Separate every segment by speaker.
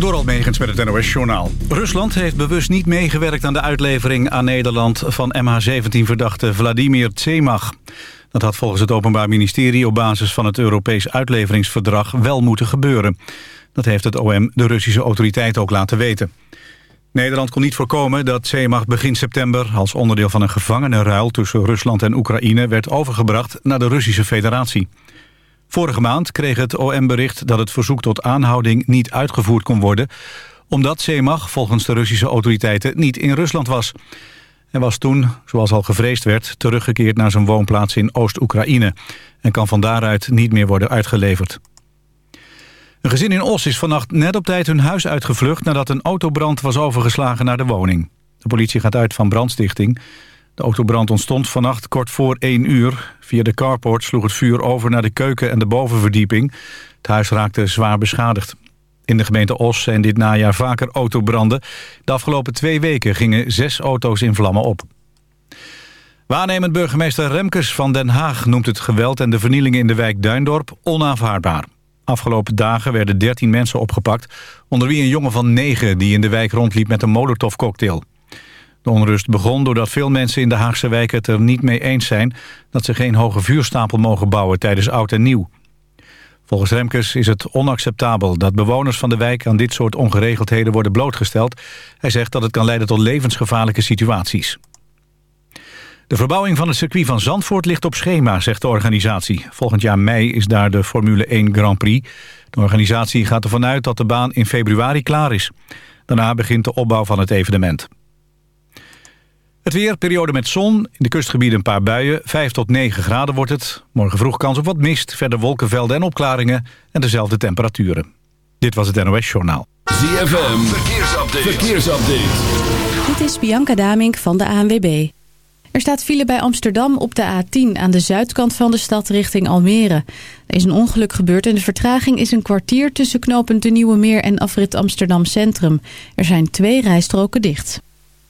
Speaker 1: Door Almegens met het NOS-journaal. Rusland heeft bewust niet meegewerkt aan de uitlevering aan Nederland... van MH17-verdachte Vladimir Tsemach. Dat had volgens het Openbaar Ministerie op basis van het Europees uitleveringsverdrag wel moeten gebeuren. Dat heeft het OM de Russische autoriteit ook laten weten. Nederland kon niet voorkomen dat Tsemach begin september... als onderdeel van een gevangenenruil tussen Rusland en Oekraïne... werd overgebracht naar de Russische federatie. Vorige maand kreeg het OM bericht dat het verzoek tot aanhouding niet uitgevoerd kon worden... omdat Semach volgens de Russische autoriteiten niet in Rusland was. Hij was toen, zoals al gevreesd werd, teruggekeerd naar zijn woonplaats in Oost-Oekraïne... en kan van daaruit niet meer worden uitgeleverd. Een gezin in Os is vannacht net op tijd hun huis uitgevlucht... nadat een autobrand was overgeslagen naar de woning. De politie gaat uit van brandstichting... De autobrand ontstond vannacht kort voor 1 uur. Via de carport sloeg het vuur over naar de keuken en de bovenverdieping. Het huis raakte zwaar beschadigd. In de gemeente Os zijn dit najaar vaker autobranden. De afgelopen twee weken gingen zes auto's in vlammen op. Waarnemend burgemeester Remkes van Den Haag noemt het geweld en de vernielingen in de wijk Duindorp onaanvaardbaar. Afgelopen dagen werden 13 mensen opgepakt, onder wie een jongen van 9 die in de wijk rondliep met een molotovcocktail. De onrust begon doordat veel mensen in de Haagse wijk het er niet mee eens zijn... dat ze geen hoge vuurstapel mogen bouwen tijdens oud en nieuw. Volgens Remkes is het onacceptabel dat bewoners van de wijk... aan dit soort ongeregeldheden worden blootgesteld. Hij zegt dat het kan leiden tot levensgevaarlijke situaties. De verbouwing van het circuit van Zandvoort ligt op schema, zegt de organisatie. Volgend jaar mei is daar de Formule 1 Grand Prix. De organisatie gaat ervan uit dat de baan in februari klaar is. Daarna begint de opbouw van het evenement. Het weer, periode met zon. In de kustgebieden een paar buien. 5 tot 9 graden wordt het. Morgen vroeg kans op wat mist. Verder wolkenvelden en opklaringen. En dezelfde temperaturen. Dit was het NOS Journaal.
Speaker 2: ZFM, verkeersupdate. verkeersupdate.
Speaker 3: Dit is Bianca Damink van de ANWB. Er staat file bij Amsterdam op de A10 aan de zuidkant van de stad richting Almere. Er is een ongeluk gebeurd en de vertraging is een kwartier tussen knooppunt de Nieuwe Meer en afrit Amsterdam Centrum. Er zijn twee rijstroken dicht.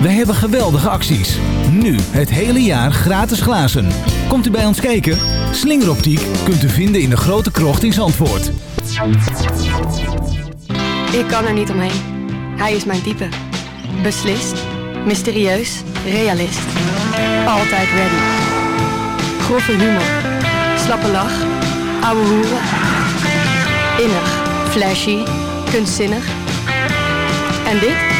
Speaker 4: Wij hebben geweldige acties. Nu het hele jaar gratis glazen. Komt u bij ons kijken? Slingeroptiek kunt u vinden in de grote krocht in Zandvoort.
Speaker 5: Ik kan er niet omheen. Hij is mijn type. Beslist, mysterieus, realist. Altijd ready. Grove humor, slappe lach, ouwe hoeren. Innig, flashy, kunstzinnig. En dit?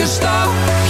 Speaker 6: elke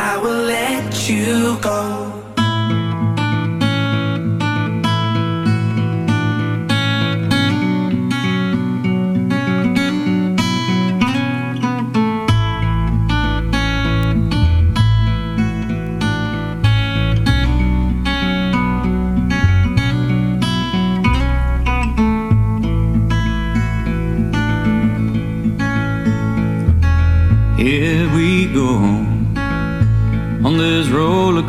Speaker 7: I will let you go.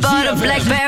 Speaker 8: but a
Speaker 9: blackberry.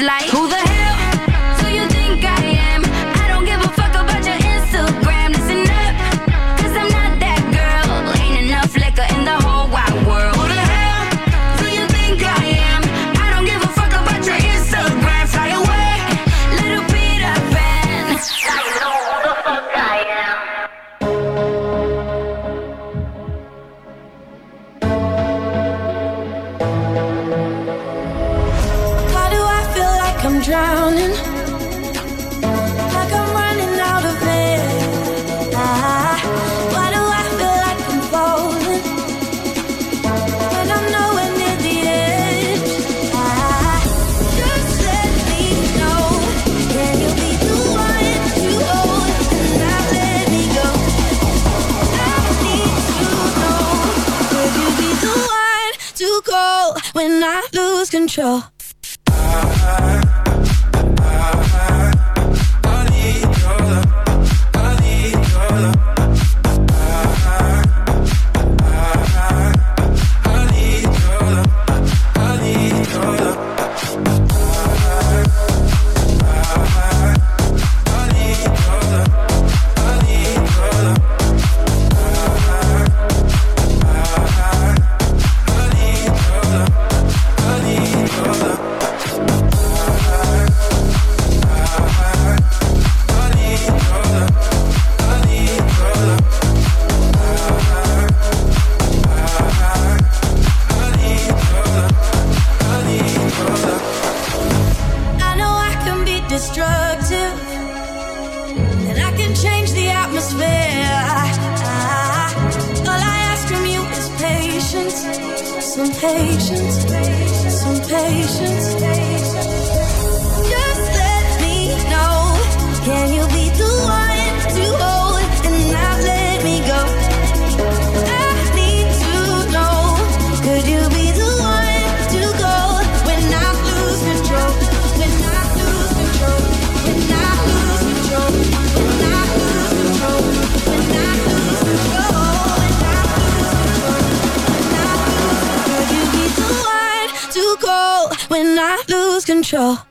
Speaker 10: drowning? Like I'm running out of air. Why do I feel like I'm falling? When I'm nowhere near the edge. Ah, just let me know. Can you be the one to hold and not let me go? I need to know. Could you be the one to call when I lose control? When I lose control.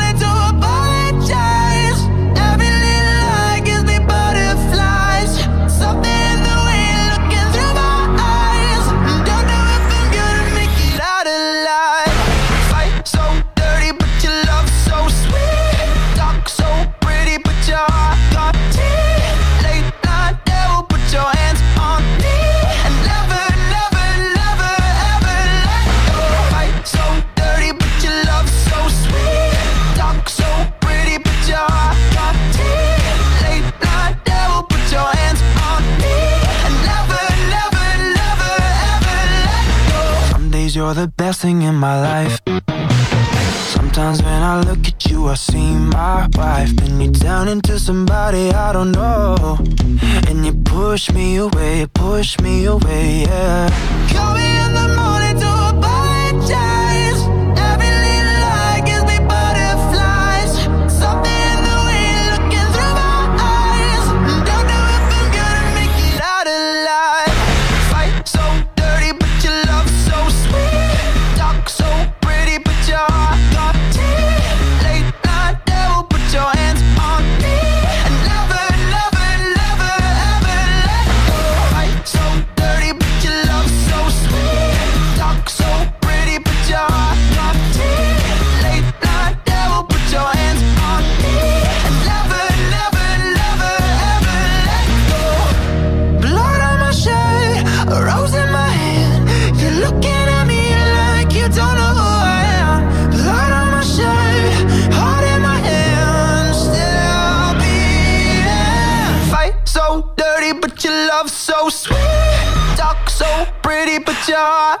Speaker 2: in my
Speaker 7: life. Sometimes when I look at you, I see my wife. And you turn down into somebody I don't know. And you push me away, push me away, yeah.
Speaker 2: Call me in the
Speaker 11: 呀